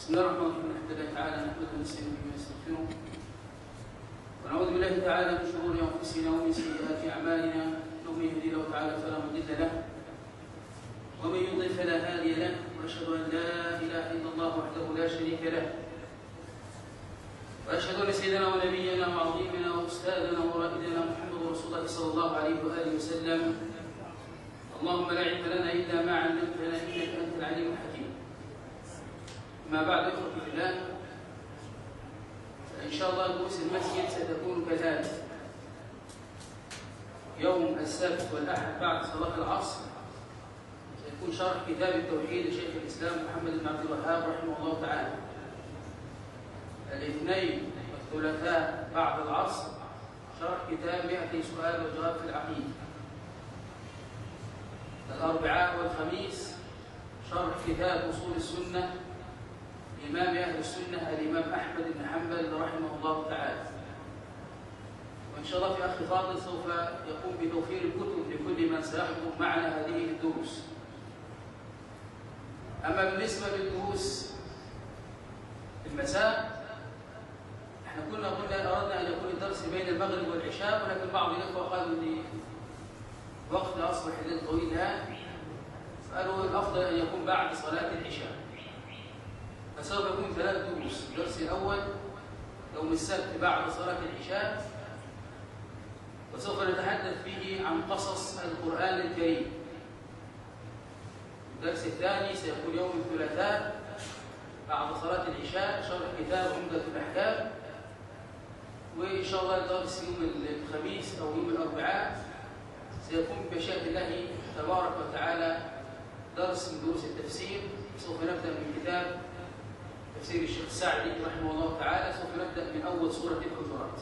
بسم الله الرحمن الرحيم. الحمد لله تعالى نحمده ونستعينه ونستغفره ونعوذ بالله تعالى من شرور أنفسنا ومن سيئات أعمالنا. من يهدي الله تعالى فلا مضل له ومن يضلل فلا هادي له. وأشهد أن لا إله إلا الله وحده لا شريك له. وأشهد أن سيدنا ونبينا وعظيمنا وأستاذنا ورائدنا محمد رسول الله صلى الله عليه وآله وسلم. اللهم لا علم لنا إلا ما علمتنا إنك أنت العليم الحكيم. ما بعد في الله فإن شاء الله دروس المسجد ستكون كذلك. يوم السبت والأحد بعد صلاة العصر سيكون شرح كتاب التوحيد لشيخ الإسلام محمد بن عبد الوهاب رحمه الله تعالى. الاثنين والثلاثاء بعد العصر شرح كتاب 100 سؤال وجواب في العقيدة. الأربعاء والخميس شرح كتاب أصول السنة إمام أهل السنة الإمام أحمد بن حنبل رحمه الله تعالى. وإن شاء الله في أخي فاضل سوف يقوم بتوفير الكتب لكل من سيحضر معنا هذه الدروس. أما بالنسبة للدروس المساء إحنا كنا قلنا أردنا أن يكون الدرس بين المغرب والعشاء ولكن بعض الإخوة قالوا لي وقت أصبح الليل طويل الآن. فقالوا الأفضل أن يكون بعد صلاة العشاء. فسوف يكون ثلاث دروس. الدرس الأول يوم السبت بعد صلاة العشاء. وسوف نتحدث فيه عن قصص القرآن الكريم. الدرس الثاني سيكون يوم الثلاثاء بعد صلاة العشاء. شرح كتاب عمدة الأحكام. وإن شاء الله الدرس يوم الخميس أو يوم الأربعاء. سيكون بمشيئة الله تبارك وتعالى درس من دروس التفسير. سوف نبدأ من كتاب تفسير الشيخ السعدي رحمه الله تعالى سوف نبدأ من أول سورة الحجرات.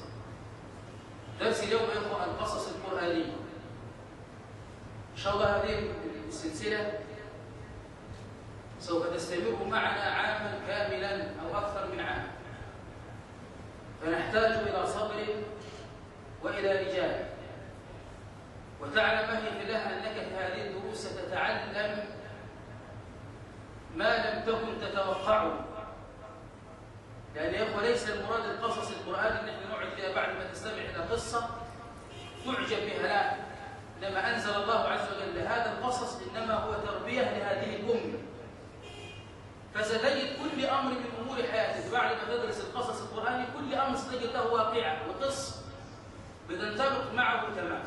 درس اليوم يا اخوه القصص القرآنية. إن شاء الله هذه السلسلة سوف تستمر معنا عاما كاملا أو أكثر من عام. فنحتاج إلى صبر وإلى رجال. وتعلم في الله أنك في هذه الدروس ستتعلم ما لم تكن تتوقعه لأن يا إخوة ليس المراد القصص القرآن إن إحنا نقعد فيها بعد ما تستمع إلى قصة تعجب بها لا. إنما أنزل الله عز وجل هذا القصص إنما هو تربية لهذه الأمة. فستجد كل أمر من أمور حياتك بعد ما تدرس القصص القرآني كل أمر ستجد له واقعة وقصة بتنطبق معه تماما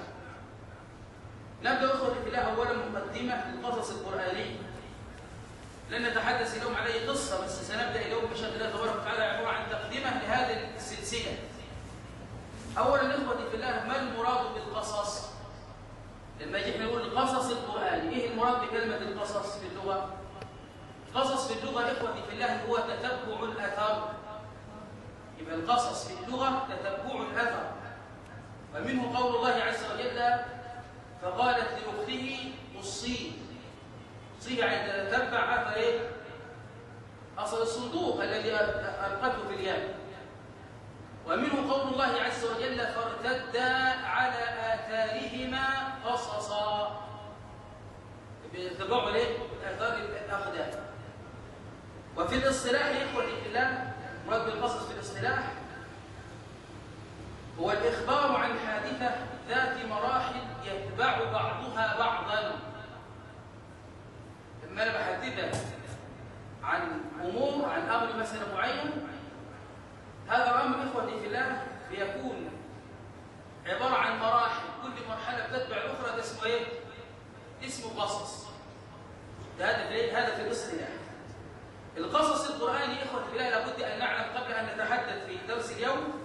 نبدأ أخوة في الله أولا مقدمة للقصص القرآني لن نتحدث اليوم اي قصة بس سنبدأ اليوم بشهاده الله تبارك وتعالى عباره عن تقدمه لهذه السلسلة. اولا إخوتي في الله ما المراد بالقصص؟ لما يجي إحنا نقول القصص القراني، إيه المراد بكلمة القصص في اللغة؟ القصص في اللغة إخوتي في الله هو تتبع الأثر. يبقى القصص في اللغة تتبع الأثر. ومنه قول الله عز وجل فقالت لأخته قصيه يعني تتبع اثر إيه؟ أصل الصندوق الذي القته في اليم. ومنه قول الله عز وجل فارتدا على آثارهما قصصا. يتبعوا الايه؟ آثار الأقدام. وفي الاصطلاح يا اخوتي في الله مراد بالقصص في الاصطلاح هو الإخبار عن حادثة ذات مراحل يتبع بعضها بعضا. لما أنا بحدثك عن أمور عن أمر مثلا معين. هذا الامر إخوتي في الله بيكون عبارة عن مراحل. كل مرحلة بتتبع الاخرى ده اسمه إيه؟ اسمه قصص. ده هذا في هذا في الاصطلاح القصص القرآني إخوتي في الله لابد أن نعلم قبل أن نتحدث في درس اليوم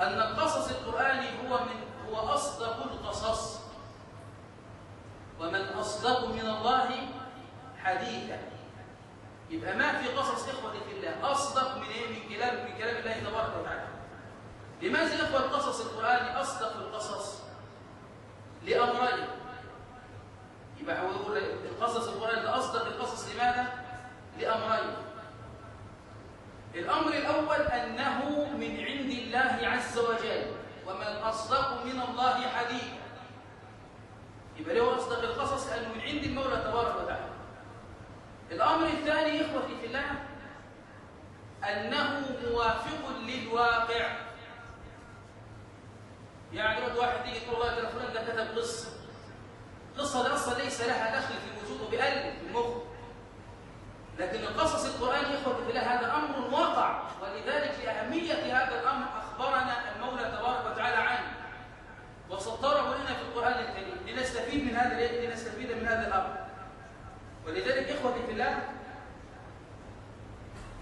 أن القصص القرآني هو من هو أصدق القصص. ومن أصدق من الله حديثا. يبقى ما في قصص إخوتي في الله؟ أصدق من إيه؟ من كلام من كلام الله تبارك وتعالى. لماذا إخوة القصص القرآني أصدق القصص لأمرين؟ يبقى هو يقول القصص القرآني أصدق القصص لماذا؟ لأمرين. الأمر الأول أنه من عند الله عز وجل. ومن أصدق من الله حديثا. يبقى له أصدق القصص؟ لأنه من عند المولى تبارك وتعالى. الأمر الثاني إخوتي في الله أنه موافق للواقع. يعني يقعد واحد يجي يقول والله ده فلان ده كتب قصة. القصة دي أصلا ليس لها دخل في وجوده بقلب في المخ لكن القصص القرآني إخوتي في الله هذا أمر واقع. ولذلك لأهمية هذا الأمر أخبرنا المولى تبارك وتعالى عنه. وسطره لنا في القرآن الكريم. لنستفيد من هذا لنستفيد من هذا الأمر. ولذلك إخوتي في الله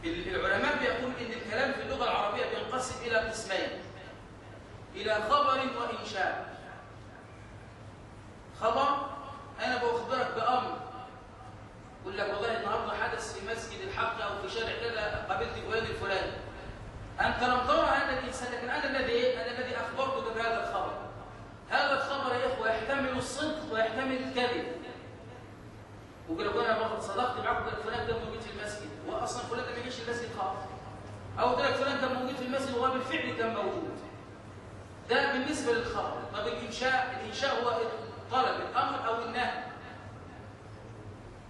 العلماء بيقول إن الكلام في اللغة العربية بينقسم إلى قسمين. إلى خبر وإنشاء. خبر أنا بأخبرك بأمر. يقول لك والله النهارده حدث في مسجد الحق أو في شارع كذا قابلت فلان الفلاني. أنت لم ترى هذا الإنسان لكن أنا الذي أنا الذي أخبرتك بهذا الخبر. هذا الخبر يا إخوة يحتمل الصدق ويحتمل الكذب. ويقول لك أنا صدقت معك فلان كان موجود في المسجد. وأصلا فلان ما يجيش المسجد خالص أو قلت لك فلان كان موجود في المسجد وهو بالفعل كان موجود. ده بالنسبة للخبر. طب الإنشاء الإنشاء هو طلب الأمر أو النهي.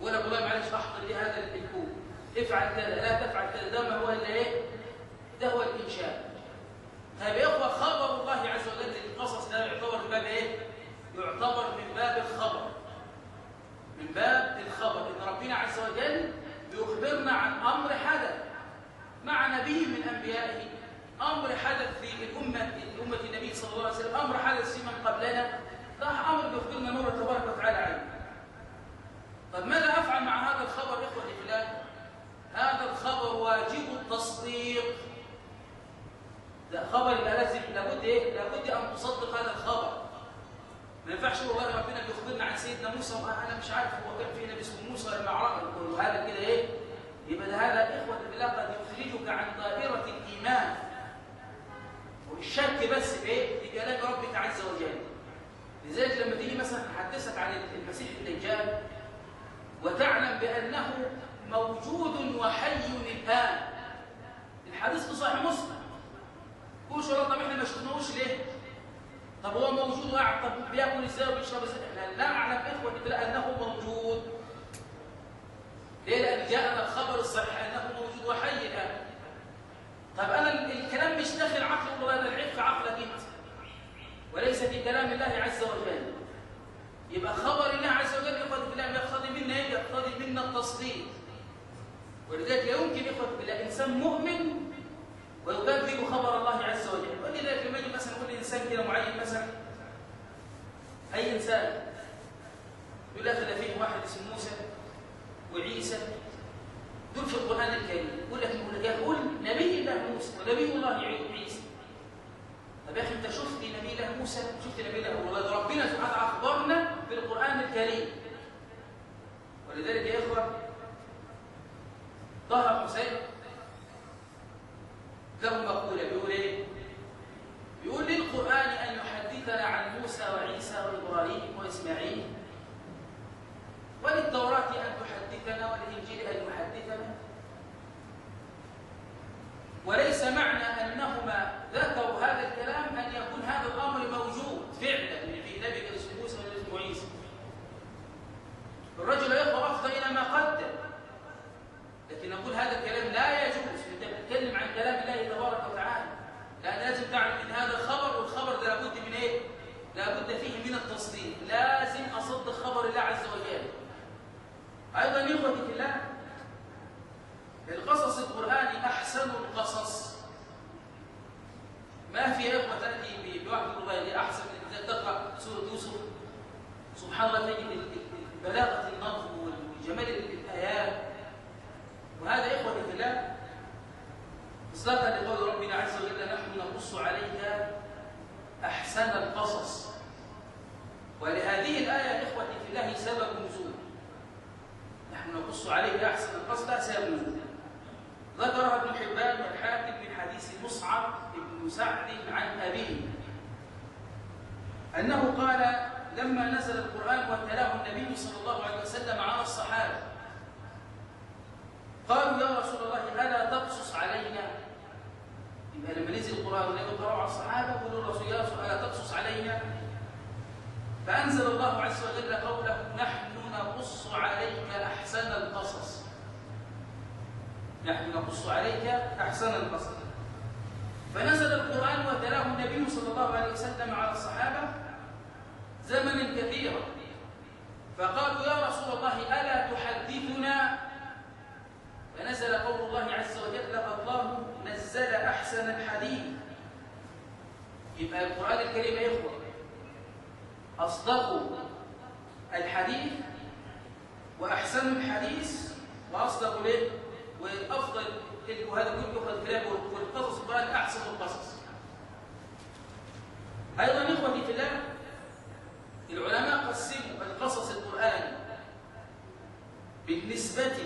ولا والله معلش أحضر لي هذا الكون افعل كذا لا تفعل كذا. ده ما هو إلا إيه؟ ده هو الإنشاء. طيب يا إخوة خبر الله عز وجل القصص ده يعتبر من باب إيه؟ يعتبر من باب الخبر. من باب الخبر. إن ربنا عز وجل بيخبرنا عن أمر حدث مع نبي من أنبيائه. أمر حدث في الامه أمة النبي صلى الله عليه وسلم. أمر حدث في من قبلنا. ده أمر بيخبرنا نور تبارك وتعالى عنه طب ماذا أفعل مع هذا الخبر إخوة الله؟ هذا الخبر واجب التصديق. ده خبر يبقى لازم لابد إيه؟ لابد أن تصدق هذا الخبر ما ينفعش والله ربنا بيخبرنا عن سيدنا موسى وأنا مش عارف هو كان في نبي اسمه موسى ولا معركة وهذا كده إيه؟ يبقى هذا إخوة بالله قد يخرجك عن دائرة الإيمان والشك بس بإيه؟ بجلال ربك عز وجل لذلك لما تيجي مثلا أحدثك عن المسيح الدجال وتعلم بأنه موجود وحي الآن الحديث في صحيح مسلم كل شو طب إحنا ما شفناهوش ليه؟ طب هو موجود وقاعد طب بياكل إزاي وبيشرب إزاي إحنا لا أعلم إخوة بالله أنه موجود. ليه؟ لأن جاءنا الخبر الصحيح أنه موجود وحي. أحسن القصص فنزل القرآن وتلاه النبي صلى الله عليه وسلم على الصحابة زمنا كثيرا. فقالوا يا رسول الله ألا تحدثنا؟ فنزل قول الله عز وجل الله نزل أحسن الحديث. يبقى القرآن الكريم يا إخوة؟ أصدق الحديث وأحسن الحديث وأصدق ليه وأفضل وهذا كله يؤخذ الكلام والقصص القرآن أحسن القصص. أيضا إخوتي في الله العلماء قسموا القصص القرآن بالنسبة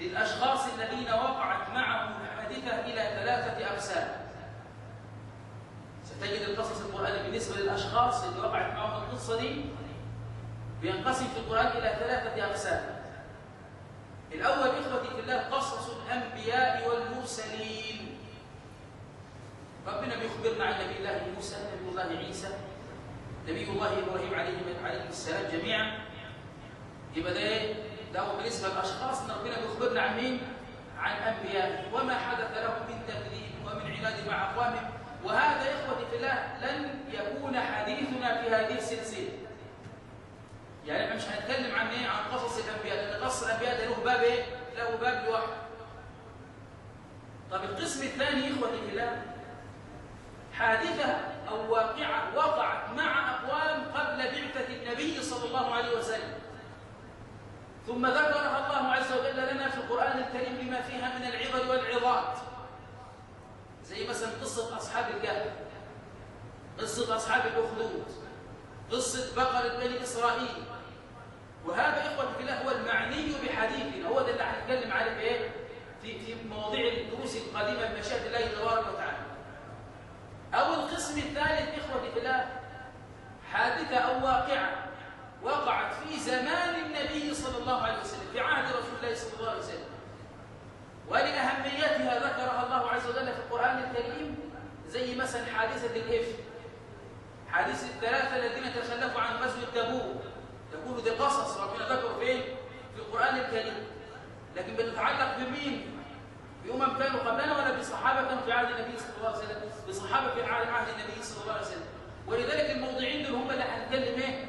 للأشخاص الذين وقعت معهم الحادثة إلى ثلاثة أقسام. ستجد القصص القرآن بالنسبة للأشخاص اللي وقعت معهم القصة دي بينقسم في القرآن إلى ثلاثة أقسام. الأول إخوتي في الله قصص الأنبياء والمرسلين ربنا بيخبرنا عن نبي الله موسى نبي الله عيسى نبي الله إبراهيم عليه السلام جميعا يبقى ده إيه؟ ده بالنسبة للأشخاص إن ربنا بيخبرنا عن مين؟ عن أنبيائه وما حدث لهم من تكذيب ومن عناد مع أقوامهم وهذا إخوتي في الله لن يكون حديثنا في هذه السلسلة يعني إحنا مش هنتكلم عن إيه؟ عن قصص الأنبياء لأن قصص الأنبياء ده له باب إيه؟ له باب لوحده. طب القسم الثاني اخوتي في الله حادثة أو واقعة وقعت مع أقوام قبل بعثة النبي صلى الله عليه وسلم. ثم ذكرها الله عز وجل لنا في القرآن الكريم بما فيها من العبر والعظات. زي مثلا قصة أصحاب الكهف قصة أصحاب الاخدود قصة بقرة بني إسرائيل. وهذا إخوة في الله هو المعني بحديثنا هو ده اللي هنتكلم عليه في إيه؟ في في مواضيع الدروس القديمة بمشيئة الله تبارك وتعالى. أو القسم الثالث إخوة في الله حادثة أو واقعة وقعت في زمان النبي صلى الله عليه وسلم في عهد رسول الله صلى الله عليه وسلم ولأهميتها ذكرها الله عز وجل في القرآن الكريم زي مثلا حادثة الإفك حادثة الثلاثة الذين تخلفوا عن غزوة تبوك يقول دي قصص ربنا ذكر فين؟ في القرآن الكريم. لكن بتتعلق بمين؟ بأمم كانوا قبلنا ولا بصحابة كانوا في عهد النبي صلى الله عليه وسلم؟ بصحابة في عهد النبي صلى الله عليه وسلم. ولذلك الموضعين دول هم اللي هنتكلم إيه؟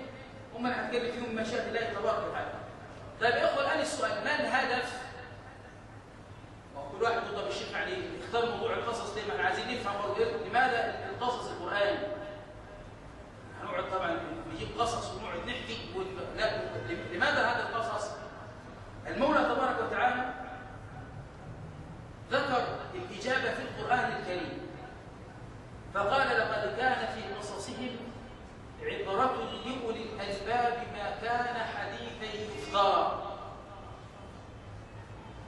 هم اللي هنتكلم فيهم مشيئة الله تبارك وتعالى. طيب يا أخوة الآن السؤال ما الهدف؟ كل واحد طب الشيخ يعني اختار موضوع القصص ليه؟ ما إحنا عايزين نفهم لماذا القصص القرآني هنقعد طبعا نجيب قصص ونقعد نحكي لا لماذا هذا القصص؟ المولى تبارك وتعالى ذكر الإجابة في القرآن الكريم فقال لقد كان في قصصهم عبرة لأولي الألباب ما كان حديثا يفترى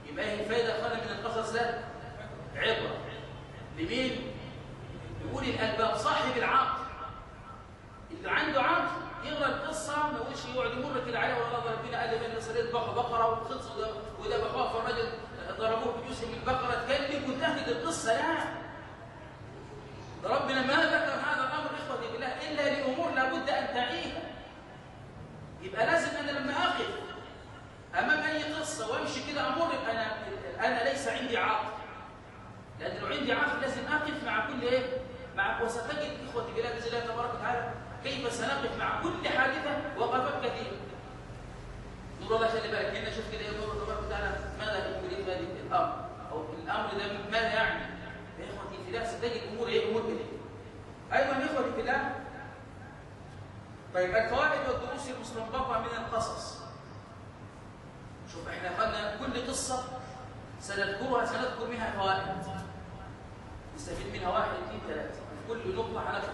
يبقى إيه الفائدة خلق من القصص؟ ده عبرة. لمين؟ لأولي الألباب صاحب العقل. اللي عنده عقل يقرأ القصة ما يقولش يقعد يمر كده عليه والله ربنا قال لي سريت بقرة وخلصوا وده بقى فالراجل ضربوه بجزء من البقره تكلم وانتهت القصة لا. ربنا ما ذكر هذا الأمر إخوتي بالله إلا لأمور لابد أن تعيها. يبقى لازم أنا لما اقف أمام أي قصة وأمشي كده أمر أنا أنا ليس عندي عقل لأن لو عندي عقل لازم أقف مع كل إيه؟ مع وستجد إخوتي بالله باذن الله تبارك وتعالى كيف سنقف مع كل حادثة وقفات كثيرة؟ نقول الله خلي بالك هنا شوف كده يقول تبارك وتعالى ماذا يريد هذه؟ الأمر. أو الأمر ده ماذا يعني؟ يا إخوتي في الله ستجد أمور إيه؟ أمور كده. أيضا يا إخوتي في الله طيب الفوائد والدروس المستنبطة من القصص. شوف إحنا قلنا كل قصة سنذكرها سنذكر منها فوائد. نستفيد منها واحد اثنين ثلاثة في كل نقطة هنذكر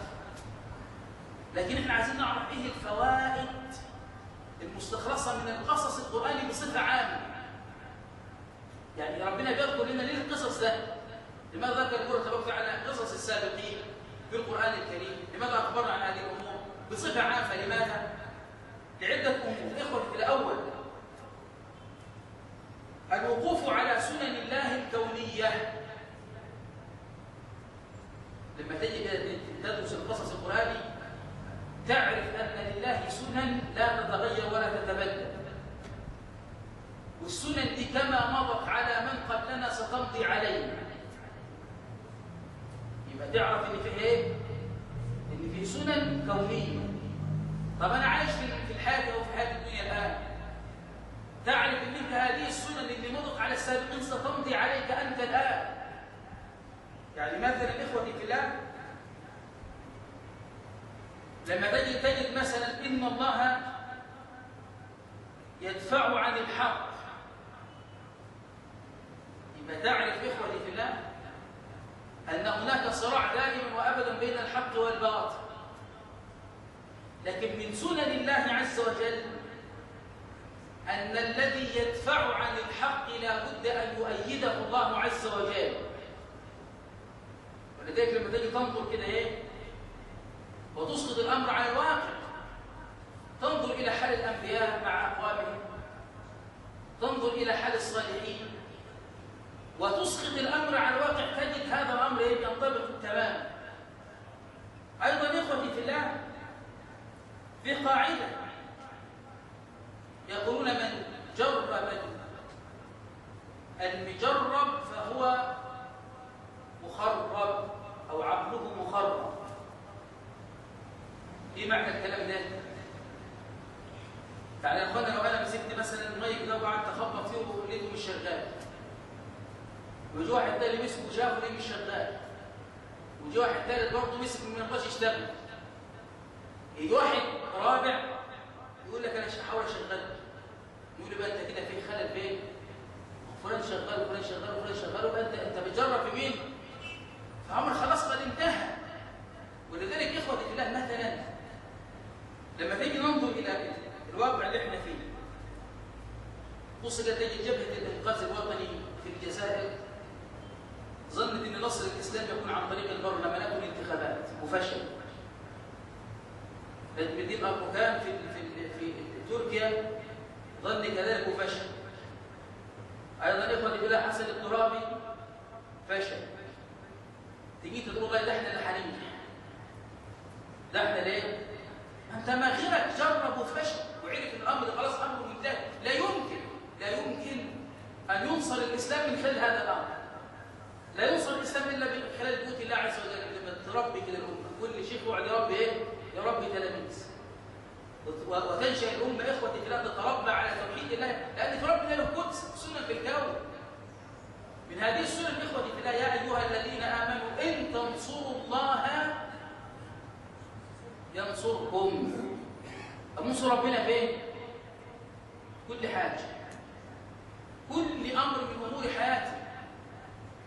لكن إحنا عايزين نعرف إيه الفوائد المستخلصة من القصص القرآني بصفة عامة. يعني ربنا بيذكر لنا ليه القصص ده؟ لماذا ذكر الله تبارك وتعالى قصص السابقين في القرآن الكريم؟ لماذا أخبرنا عن هذه الأمور؟ بصفة عامة. لماذا؟ لعدة أمور. إخوة الأول الوقوف على سنن الله الكونية. لما تجي تدرس القصص القرآني تعرف أن لله سنن لا تتغير ولا تتبدل. والسنن دي كما مضت على من قبلنا ستمضي علينا. يبقى تعرف إن في إيه؟ إن في سنن كونية. طب أنا عايش في الحياة أو في حياة الدنيا الآن. تعرف إن أنت هذه السنن اللي مضت على السابقين ستمضي عليك أنت الآن. يعني مثلا اخوتي في الله لما تجد تجد مثلا إن الله يدفع عن الحق. يبقى تعرف اخوتي في الله أن هناك صراع دائما وابدا بين الحق والباطل. لكن من سنن الله عز وجل أن الذي يدفع عن الحق لا بد أن يؤيده الله عز وجل. ولذلك لما تيجي تنظر كده إيه؟ وتسقط الأمر على الواقع. تنظر إلى حال الأنبياء مع أقوامهم. تنظر إلى حال الصالحين. وتسقط الأمر على الواقع. تجد هذا الأمر ينطبق تماما. أيضا إخوتي في الله في قاعدة. يقولون من جرب المجرب فهو مخرب أو عقله مخرب معنى الكلام ده؟ يعني يا اخوانا لو أنا مسكت مثلا المايك ده وقعدت اخبط فيه ولقيته مش شغال. ويجي واحد تاني مسكه شافه ليه مش شغال. ويجي واحد تالت برضه مسك ما يرضاش يشتغل. يجي واحد رابع يقول لك أنا هحاول أشغله. يقول لي بقى أنت كده في خلل فين؟ فلان شغال وفلان شغال وفلان شغال وبقى أنت انت بتجرب في مين؟ فامر خلاص قد انتهى ولذلك اخوتي في الله مثلا لما تيجي ننظر إلى الواقع اللي إحنا فيه بص كده تجي جبهه الانقاذ الوطني في الجزائر ظنت ان نصر الاسلام يكون عن طريق البرلمانات والانتخابات وفشل بديل اركان في في في تركيا ظن كذلك وفشل أيضا اخوتي بالله حسن الترابي فشل تجي تقول والله ده إحنا اللي هننجح ده إحنا ليه؟ انت ما غيرك جرب وفشل وعرف الامر خلاص امره منتهي لا يمكن لا يمكن ان ينصر الاسلام من خلال هذا الامر لا ينصر الاسلام الا من خلال بيوت الله عز وجل كده الأمة. كل شيخ وعد يا رب إيه؟ يا رب تلاميذ. وتنشا الأمة إخوتي في تتربى على توحيد الله. لأن في ربنا له قدس سنن في الكون من هذه السنن إخوتي في يا أيها الذين آمنوا إن تنصروا الله ينصركم. انصر ربنا فين؟ كل حاجة. كل أمر من أمور حياتي.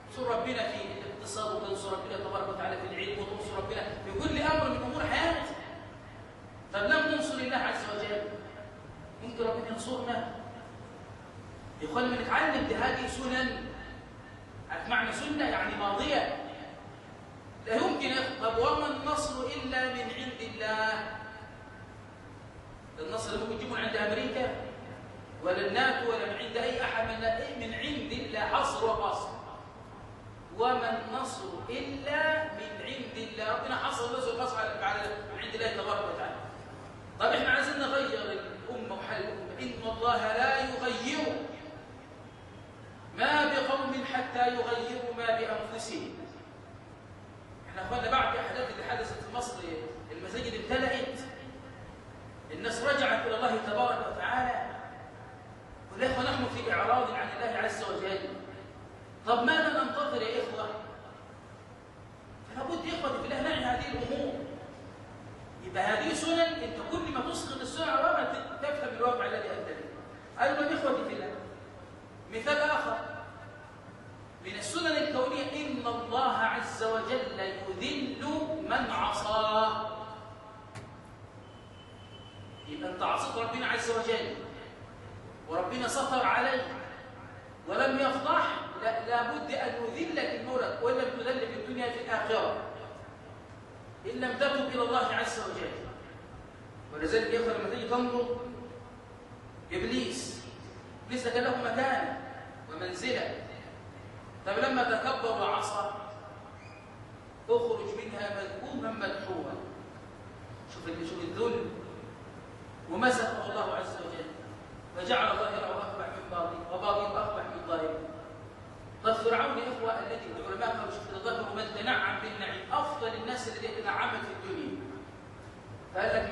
تنصر ربنا في الاقتصاد وتنصر ربنا تبارك وتعالى في العلم وتنصر ربنا في كل أمر من أمور حياتي طب لم ننصر الله عز وجل. ممكن ربنا ينصرنا؟ يقول من نتعلم بهذه سنن عارف معنى سنة يعني ماضية؟ لا يمكن طب وما النصر إلا من عند الله؟ النصر ممكن تجيبه عند أمريكا؟ ولا الناتو ولا من عند أي أحد من عند الله حصر وقصر وما النصر إلا من عند الله. ربنا حصر النصر وقصر على من عند الله تبارك وتعالى. طب إحنا عايزين نغير الأمة وحال الأمة. إن الله لا يغير ما بقوم حتى يغيروا ما بأنفسهم. إحنا اخوانا بعد اللي حدثت في مصر المساجد امتلأت الناس رجعت إلى الله تبارك وتعالى والاخوه نحن في اعراض عن الله عز وجل طب ماذا ننتظر يا اخوه فلا بد اخوتي في الله نعي هذه الأمور يبقى هذه سنن انت كل ما تسقط السنن على الواقع تفهم الواقع الذي انت فيه أيضا اخوتي في الله مثال اخر من السنن الكونيه ان الله عز وجل يذل من عصاه يبقى انت عصيت ربنا عز وجل وربنا ستر عليك ولم يفضح لا لابد ان يذلك المولد وان لم تذل في الدنيا في الاخره ان لم تتب إلى الله عز وجل ولذلك يا اخوان لما تيجي تنظر ابليس ابليس كان له مكانه ومنزله طب لما تكبر وعصى اخرج منها مذموما مدحورا شوف شوف الذل ومسخه الله عز وجل فجعل ظاهره اكبر باغي وباغي أقبح من ظالم طيب فرعون يا إخوة الذي العلماء قالوا شوف ذكروا من تنعم بالنعيم أفضل الناس الذين تنعمت في الدنيا فقال لك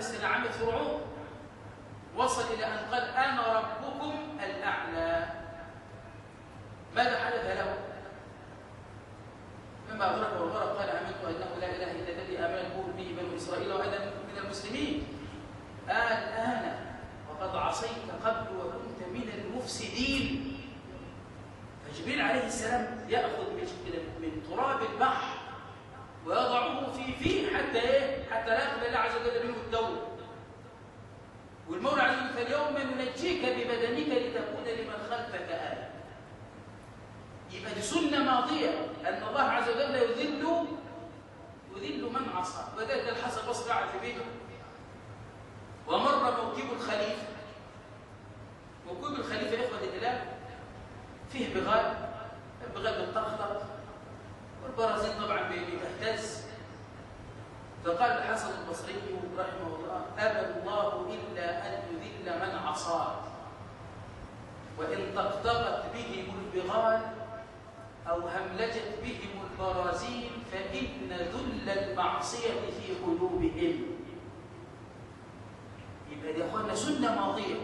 تنعمت فرعون. وصل إلى أن قال أنا ربكم الأعلى. ماذا حدث له؟ مما أدركه الغرق قال آمنت أنه لا إله إلا الذي آمنت به بنو إسرائيل وأنا من المسلمين. الآن وقد عصيت قبل وكنت من المفسدين. فجبريل عليه السلام يأخذ من تراب البحر. ويضعه في فيه حتى إيه؟ حتى لا يقبل الله عز وجل منه الدور. والمولى عز وجل فاليوم ننجيك ببدنك لتكون لمن خلفك آية يبقى دي سنة ماضية أن الله عز وجل يذل يذل من عصى. وذلك الحسن البصري قاعد في بيته ومر موكب الخليفة. موكب الخليفة إخوة الإله فيه بغال البغال بتطقطق والبرازيل طبعا بتهتز. فقال الحسن البصري رحمه الله أبى الله إلا أن يذل من عصاه وإن طقطقت بهم البغال أو هملجت بهم البرازيل فإن ذل المعصية في قلوبهم. يبقى دي أخوانا سنة ماضية.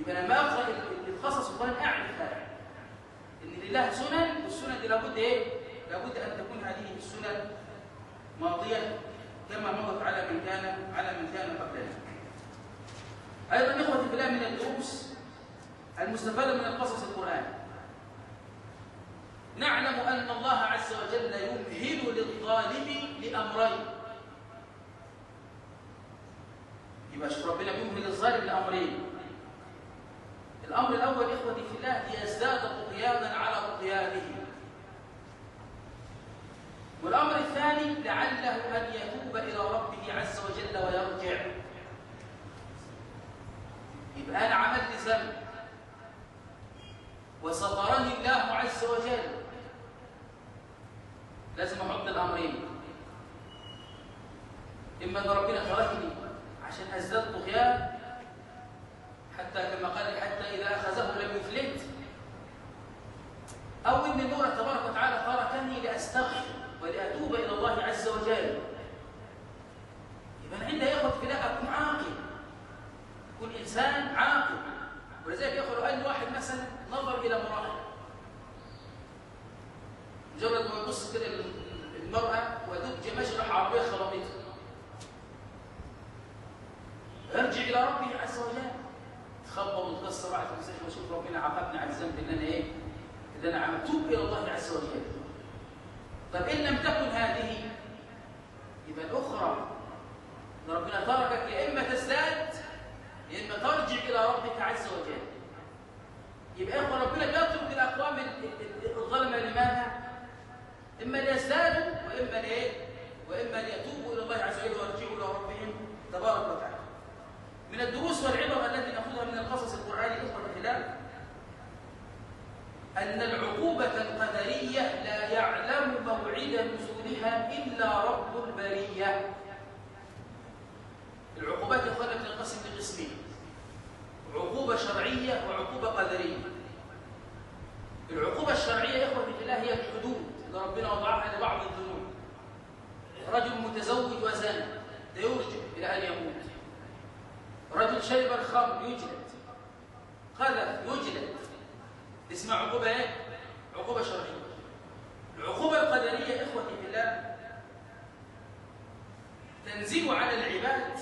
يبقى لما أقرأ القصص القرآن أعرف هذا إن لله سنن والسنن دي لابد إيه؟ لابد أن تكون هذه السنن ماضية كما مضت على من كان على من كان قبلنا. أيضا إخوتي في الله من الدروس المستفادة من القصص القرآن. نعلم أن الله عز وجل يمهل للظالم لأمرين. يبقى شوف ربنا بيمهل للظالم لأمرين. الأمر الأول إخوتي في الله ليزداد طغيانا على طغيانه. والأمر الثاني لعله أن يتوب إلى ربه عز وجل ويرجع. يبقى أنا عملت ذنب. وسترني الله عز وجل. لازم أحط الأمرين. إما أن ربنا تركني عشان أزداد طغيان حتى كما قال حتى إذا أخذه لم يفلت. أو إن النور تبارك وتعالى تركني لأستغفر. ولأتوب إلى الله عز وجل يبقى عندها ياخذ في الله أكون عاقل. يكون إنسان عاقل. ولذلك ياخذ لو أن واحد مثلا نظر إلى امرأة. مجرد ما يبص كده المرأة ودج مجرح عربية خرمتها ارجع إلى ربه عز وجل. وتكسر واحد في المستشفى وشوف ربنا عاقبني على الذنب اللي أنا إيه؟ اللي أنا عملت توب إلى الله عز وجل. طب إن لم تكن هذه يبقى الأخرى إن ربنا تركك يا إما تزداد يا إما ترجع إلى ربك عز وجل يبقى إخوة ربنا بيترك الأقوام الظلمة لماذا؟ إما ليزدادوا وإما لإيه؟ وإما ليتوبوا إلى الله عز وجل ويرجعوا إلى ربهم تبارك وتعالى من الدروس والعبر التي نأخذها من القصص القرآني أن العقوبة القدرية لا يعلم موعد نزولها إلا رب البرية. العقوبات يا اخوانا لقسمين عقوبة شرعية وعقوبة قدرية. العقوبة الشرعية يا إخوة في الله هي الحدود اللي ربنا وضعها لبعض الذنوب. رجل متزوج وزنى ده يرجع إلى أن يموت. رجل شرب الخمر يجلد. قذف يجلد. اسمها عقوبة إيه؟ عقوبة شرعية. العقوبة القدرية إخوتي في الله تنزل على العباد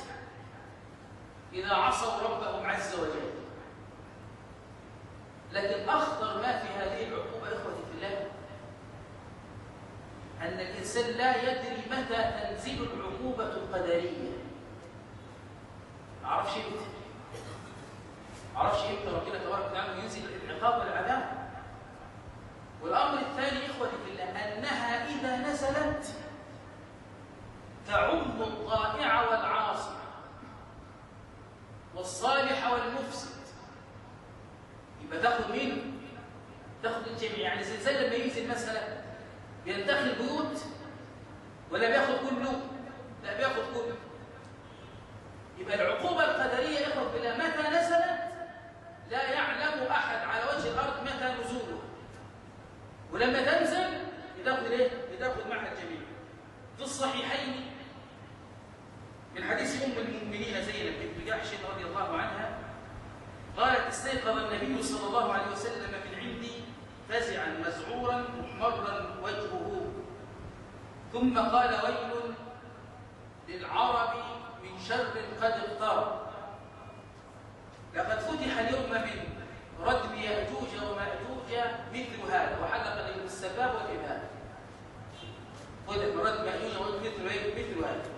إذا عصوا ربهم عز وجل. لكن أخطر ما في هذه العقوبة إخوتي في الله أن الإنسان لا يدري متى تنزل العقوبة القدرية. ما عرفش إمتى ما عرفش إمتى ربنا تبارك وتعالى ينزل العقاب والعذاب. والأمر الثاني إخوتي في الله أنها إذا نزلت تعم الطائع والعاصي والصالح والمفسد. يبقى تاخد مين؟ تاخد الجميع. يعني الزلزال لما ينزل مثلا بينتقل البيوت ولا بياخد كله؟ لا بياخد كله. يبقى العقوبة القدرية يا إخوة بالله متى نزلت؟ لا يعلم أحد على وجه الأرض متى نزوله. ولما تنزل بتاخذ إيه؟ بتاخذ معها الجميع. في الصحيحين من حديث أم المؤمنين زينب بنت جحش رضي الله عنها قالت استيقظ النبي صلى الله عليه وسلم من عندي فزعا مزعورا محمرا وجهه. ثم قال ويل للعرب من شر قد اقترب لقد فتح اليوم من ردم يأجوج ومأجوج مثل هذا وحلق لهم السباب والإبهام. فتح من ردم يأجوج مثل مثل هذا.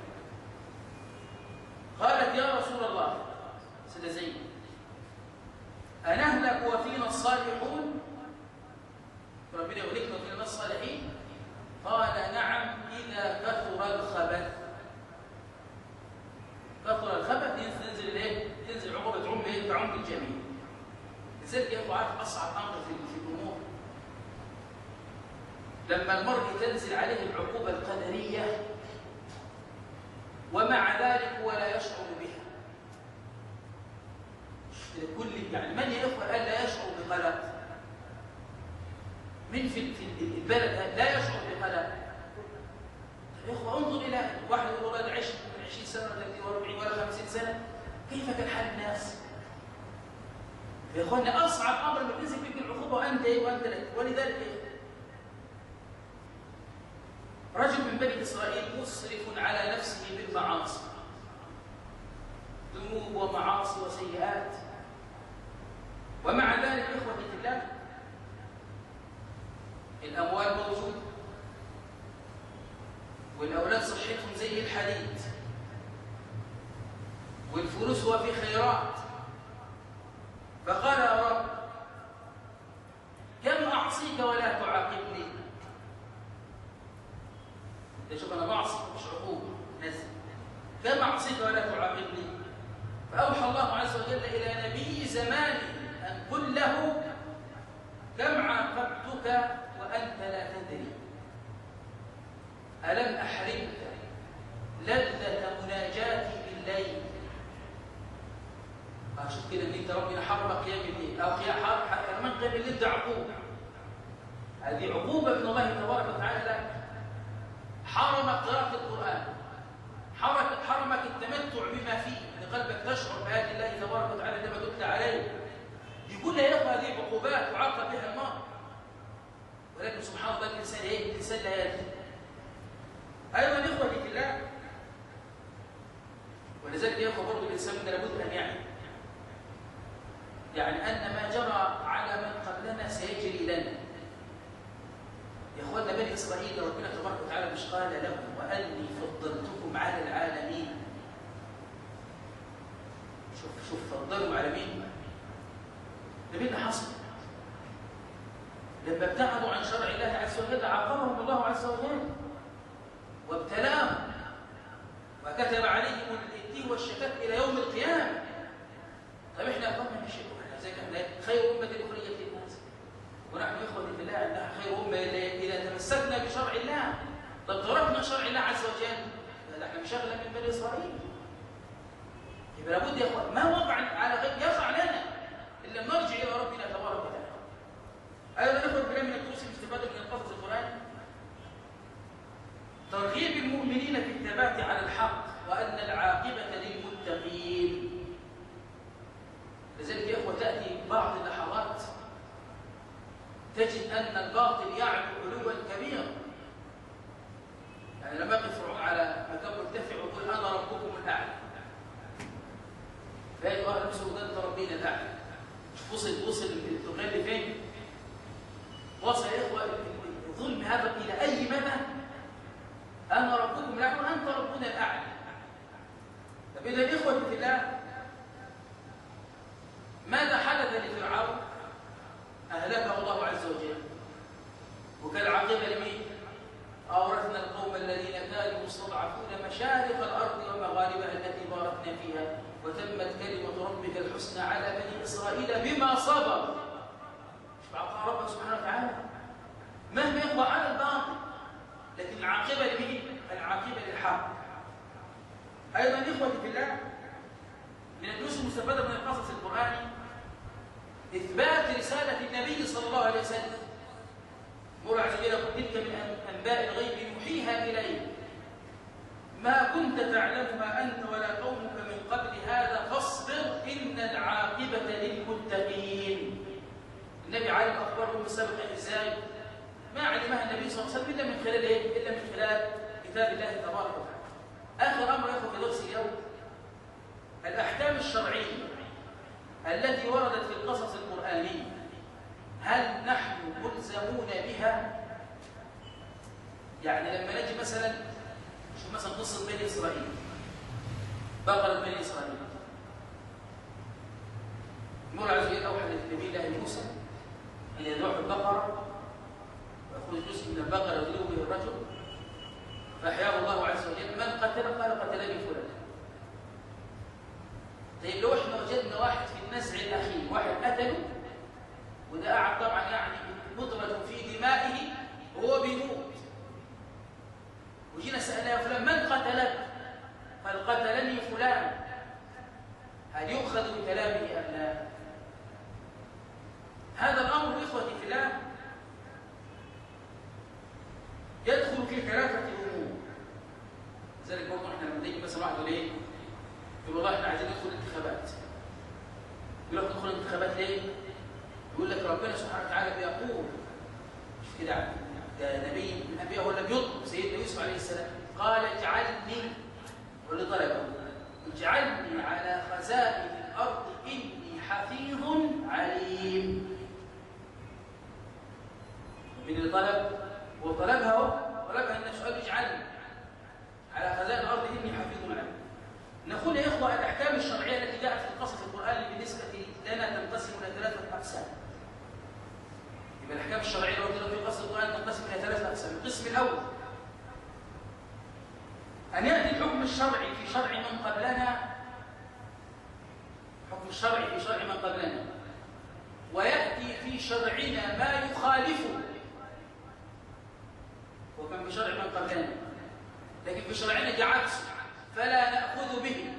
قالت يا رسول الله سيدة زيد أنهلك وفينا الصالحون؟ ربنا يهلكنا وفينا الصالحين؟ قال نعم إذا كثر الخبث. كثر الخبث تنزل الايه؟ تنزل عقوبه تعم إيه؟ تعم الجميع. لذلك يا اخو عارف أصعب أمر في الأمور لما المرء تنزل عليه العقوبة القدرية ومع ذلك هو لا يشعر بها. كل يعني من يا اخوان لا يشعر بقلق؟ من في البلد لا يشعر بقلق؟ طيب يا اخوان انظر إلى واحد يقول والله 20 سنة 30 و40 يا إخواننا أصعب أمر لما تنزل فيك العقوبة وأنت إيه وأنت لا. ولذلك إيه؟ رجل من بني إسرائيل مسرف على نفسه بالمعاصي ذنوب ومعاصي وسيئات ومع ذلك إخوتي في الله الأموال موجودة والأولاد صحتهم زي الحديد والفلوس هو في خيرات فقال يا رب كم أعصيك ولا تعاقبني شوف أنا بعصي مش عقوبة نزل كم أعصيك ولا تعاقبني فأوحى الله عز وجل إلى نبي زمانه أن قل له كم عاقبتك وأنت لا تدري ألم أحرمك لذة مناجاتي بالليل أشوف كده إن أنت ربنا حرم قيام الليل أو قيام حرمان قيام الليل ده عقوبة هذه عقوبة من الله تبارك وتعالى لك حرم قراءة القرآن حرمك حرمك التمتع بما فيه إن قلبك تشعر بهذه الله تبارك وتعالى عندما تتلى عليه. دي كلها يا أخوة هذه عقوبات يعاقب بها المرء ولكن سبحان الله الإنسان إيه؟ الإنسان لا يدري. أيضا اخوتي في الله ولذلك يا إخوة برضه الإنسان منا لابد أن يعي. يعني أن ما جرى على من قبلنا سيجري لنا. يا اخوانا بني إسرائيل ربنا تبارك وتعالى مش قال لهم وأني فضلتكم على العالمين. شوف شوف فضلوا على مين ده مين اللي حصل. لما ابتعدوا عن شرع الله عز وجل عاقبهم الله عز وجل. وابتلاهم. وكتب عليهم الاتي والشتات إلى يوم القيامة. طب إحنا اقمنا الشيء إحنا زي إحنا خير أمة أخرجت للناس. ونحن إخوة في الله عندنا خير أمة إذا تمسكنا بشرع الله. طب تركنا شرع الله عز وجل. ده إحنا مش اغلى من بني إسرائيل. يبقى لابد يا أخوان ما وقع على غير يقع لنا إلا لما نرجع إلى ربنا تبارك وتعالى. أيضا اخوه كلام من الدروس الاستفاده من القصص القراني ترغيب المؤمنين في الثبات على الحق وأن العاقبة للمتقين. لذلك يا أخوة تأتي بعض اللحظات تجد أن الباطل يعلو علوا كبيرا يعني لما يقف فرعون على مكان مرتفع ويقول أنا ربكم الاعلى فيجوا أهل مصر ده انت ربنا الاعلى شوف وصل وصل الغالي فين وصل يا اخوه الظلم هذا إلى اي مدى أنا ربكم الاعلى وانت ربنا الاعلى طب اذا اخوه في الله ماذا حدث لفرعون اهلكه الله عز وجل وكالعاقبه لمين أورثنا القوم الذين كانوا مستضعفون مشارق الأرض ومغاربها التي باركنا فيها وتمت كلمة ربك الحسنى على بني إسرائيل بما صبروا شوف عطاء ربك سبحانه وتعالى مهما يقضى على الباطل يعرف اخبارهم السابقه إزاي؟ ما علمها النبي صلى الله عليه وسلم إلا من خلال إيه؟ إلا من خلال كتاب الله تبارك وتعالى. آخر أمر ياخذ في درس اليوم الأحكام الشرعية التي وردت في القصص القراني هل نحن ملزمون بها؟ يعني لما نجي مثلا شوف مثلا قصة بني إسرائيل. بقرة بني إسرائيل. نور عز وجل اوحى لنبي الله موسى. أن يذبح البقره ويأخذ جزء من البقره يضرب به الرجل. فأحياه الله عز وجل. من قتل قال قتلني فلان. طيب لو إحنا وجدنا واحد في النزع الأخير واحد قتله وده قاعد طبعا يعني مدرج في دمائه وهو بيموت. وجينا سألناه فلان من قتلك؟ قال قتلني فلان. هل يؤخذ بكلامه أم لا؟ هذا الأمر إخوتي في الله يدخل في ثلاثة امور لذلك برضه إحنا لما نيجي مثلا واحد يقول إيه؟ يقول والله إحنا عايزين ندخل انتخابات. يقول لك ندخل انتخابات ليه؟ يقول لك ربنا سبحانه وتعالى بيقول مش كده ده نبي من الانبياء هو اللي بيطلب سيدنا يوسف عليه السلام. قال اجعلني واللي طلبه اجعلني على خزائن الأرض إني حفيظ عليم. اللي طلب وطلبها هو طلبها إن سؤال اجعلني على خزائن الأرض إني حفيظ عليم نقول يا إخوة الأحكام الشرعية التي جاءت في القصص القراني بالنسبة لنا تنقسم إلى ثلاثة أقسام. يبقى الأحكام الشرعية لو في قصص القرآن تنقسم إلى ثلاثة أقسام. القسم الأول أن يأتي الحكم الشرعي في شرع من قبلنا. حكم الشرعي في شرع من قبلنا. ويأتي في شرعنا ما يخالفه وكان في شرع من قبلنا لكن في شرعنا جاء عكسه فلا نأخذ به.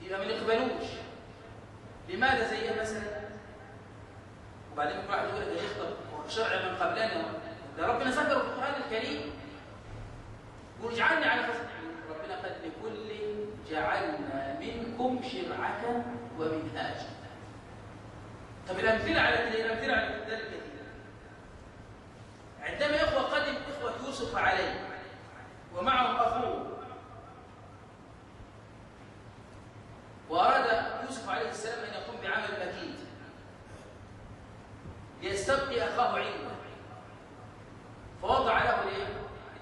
يبقى ما نقبلوش. لماذا زي مثلا وبعدين واحد يقول لك يا شيخ طب شرع من قبلنا؟ ده ربنا ذكره في القرآن الكريم. واجعلني على خزائن ربنا قد لكل جعلنا منكم شرعة ومنهاجا. طب الأمثلة على كده الأمثلة على ذلك كثيرة عندما إخوة قدم إخوة يوسف عليه ومعهم أخوه. وأراد يوسف عليه السلام أن يقوم بعمل مكيد ليستبقي أخاه عنده فوضع له؟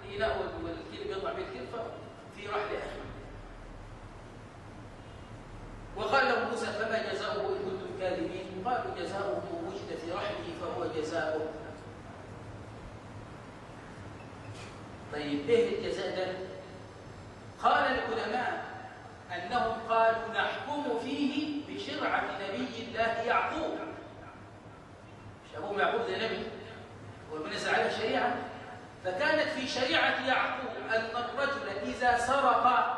الإناء والكيل بيطلع به الكلفة في رحل أخيه. وقال له موسى فما جزاؤه إن كنتم كاذبين؟ قالوا جزاؤه وجد في رحله فهو جزاؤه. طيب إيه الجزاء ده؟ قال العلماء أنهم قالوا نحكم فيه بشرعة نبي الله يعقوب. مش أبوهم يعقوب ده نبي وربنا نزل عليه شريعة فكانت في شريعة يعقوب أن الرجل إذا سرق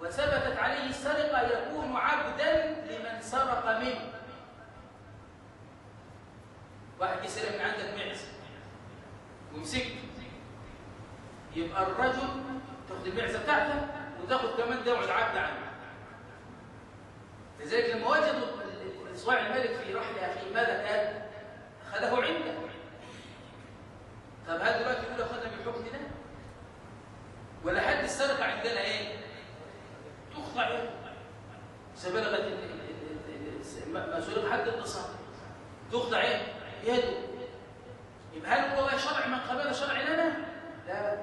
وثبتت عليه السرقة يكون عبدا لمن سرق منه. واحد يسرق من عندك معز. ويمسك يبقى الرجل تاخد المعزة بتاعتك وتاخد كمان دوع العبد عنه لذلك لما وجدوا صواع الملك في رحل أخيه ماذا كان؟ أخذه عنده طب هل دلوقتي يقول أخذنا بالحكم ده؟ ولا حد السرقة عندنا إيه؟ يده سبلغت ما سرق حد القصار تقطع إيه؟ يده يبقى هل هو شرع من قبل شرع لنا؟ لا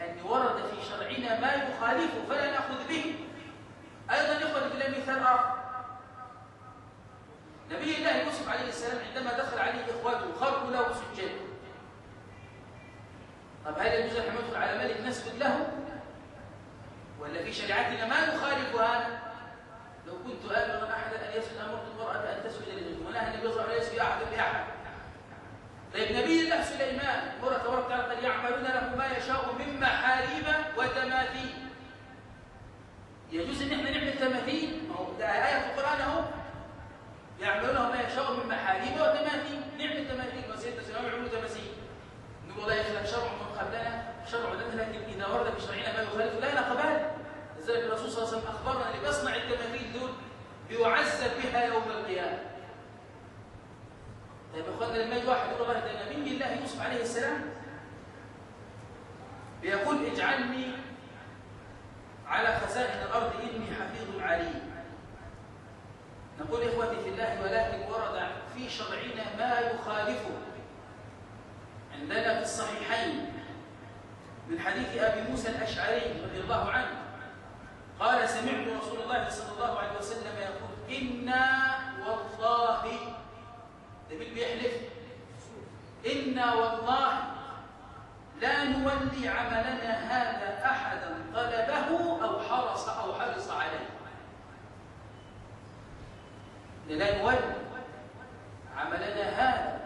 لأن ورد في شرعنا ما يخالفه فلا نأخذ به أيضا إخوة بالله مثال آخر نبي الله يوسف عليه السلام عندما دخل عليه إخوته خروا له سجدا طب هل يجوز أن على ملك نسجد له؟ ولا في شريعتنا ما نخالف هذا؟ لو كنت آمرا أحدا أن يسجد أمرت المرأة أن تسجد للرجل ونهى النبي صلى الله عليه وسلم يسجد أحد بأحد طيب نبي الله سليمان الله تبارك وتعالى قد يعملون له ما يشاء من محاريب وتماثيل. يجوز إن إحنا نعمل تماثيل؟ ما هو ده آية في القرآن أهو. يعملون له ما يشاء من محاريب وتماثيل. نعمل تماثيل. وسيدنا سليمان يعملوا تماثيل. نقول والله يا شرع من قبلنا شرع لنا لكن إذا ورد في شرعنا ما يخالف لا نقبل. لذلك الرسول صلى الله عليه وسلم أخبرنا اللي بيصنع التماثيل دول بيعذب بها يوم القيامة. لما يجي واحد يقول والله ده نبي الله يوسف عليه السلام بيقول اجعلني على خزائن الأرض إني حفيظ عليم. نقول إخوتي في الله ولكن ورد في شرعنا ما يخالفه عندنا في الصحيحين من حديث أبي موسى الأشعري رضي الله عنه. قال سمعت رسول الله صلى الله عليه وسلم يقول إنا والله ده مين بيحلف؟ إنا والله لا نولي عملنا هذا أحدا طلبه أو حرص أو حرص عليه. لا نولي عملنا هذا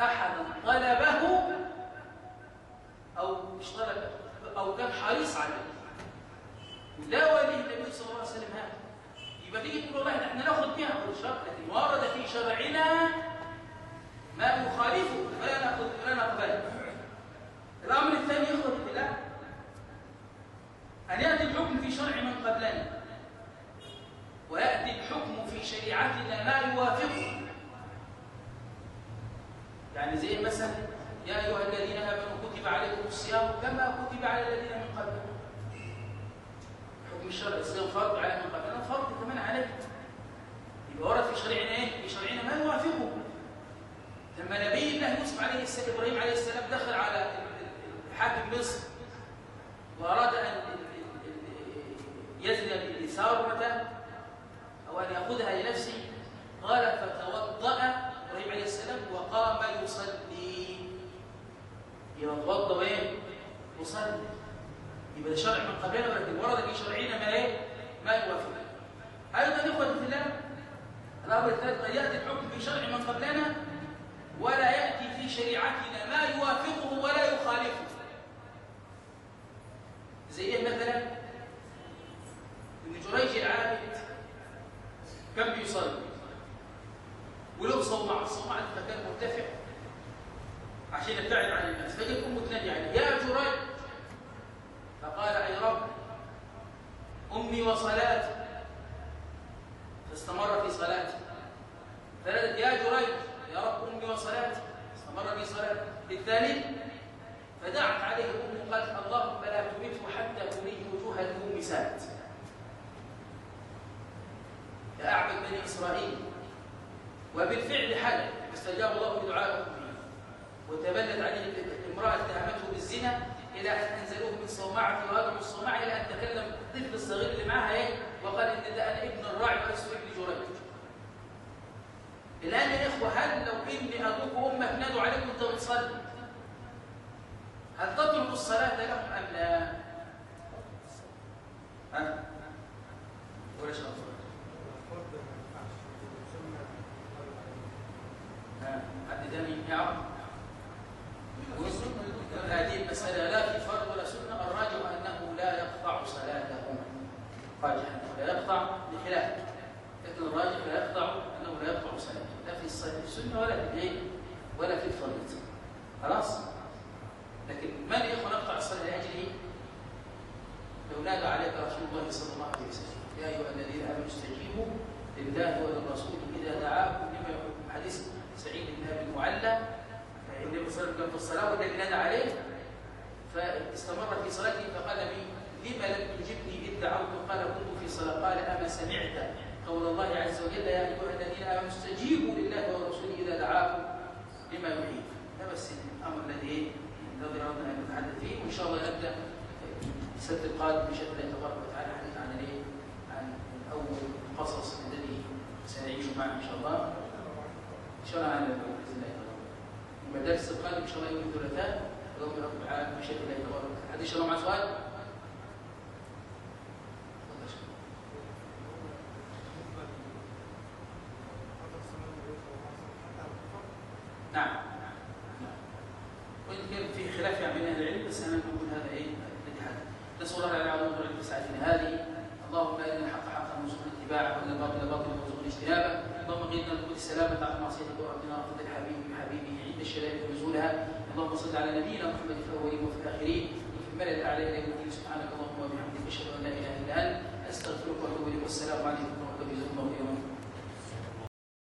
أحدا طلبه أو مش طلب أو كان حريص عليه. لا ولي النبي صلى الله عليه وسلم هذا. يبقى تيجي تقول والله إحنا ناخذ بها الشرط لكن ورد في شرعنا ما يخالفه فلا ناخذ فلا نقبله. الأمر الثاني يخرج بالله أن يأتي الحكم في شرع من قبلنا ويأتي الحكم في شريعتنا ما يوافقه. يعني زي مثلا يا أيها الذين آمنوا كتب عليكم الصيام كما كتب على الذين من قبلكم. حكم الشرع الصيام فرض على من قبلنا فرض كمان عليه يبقى ورد في شرعنا إيه؟ في شرعنا ما يوافقه. لما نبي الله يوسف عليه السلام إبراهيم عليه السلام دخل على حاكم مصر وأراد ان يزني بساره أو أن يأخذها لنفسه قال فتوضأ إبراهيم عليه السلام وقام يصلي. يتوضا وايه يصلي. يبقى ده شرع من قبلنا ولكن ورد في شرعنا ما إيه؟ ما يوافق. أيضا إخوة في الله الأمر الثالث قد يأتي الحكم في شرع من قبلنا ولا يأتي في شريعتنا ما يوافقه ولا يخالفه. زي إيه مثلا؟ ابن جريج العابد كان بيصلي وله صومعه الصومعه كان مرتفع. عشان يبتعد عن الناس. امه تنادي عليه يا جريج! فقال أي رب أمي وصلاتي. فاستمر في صلاته.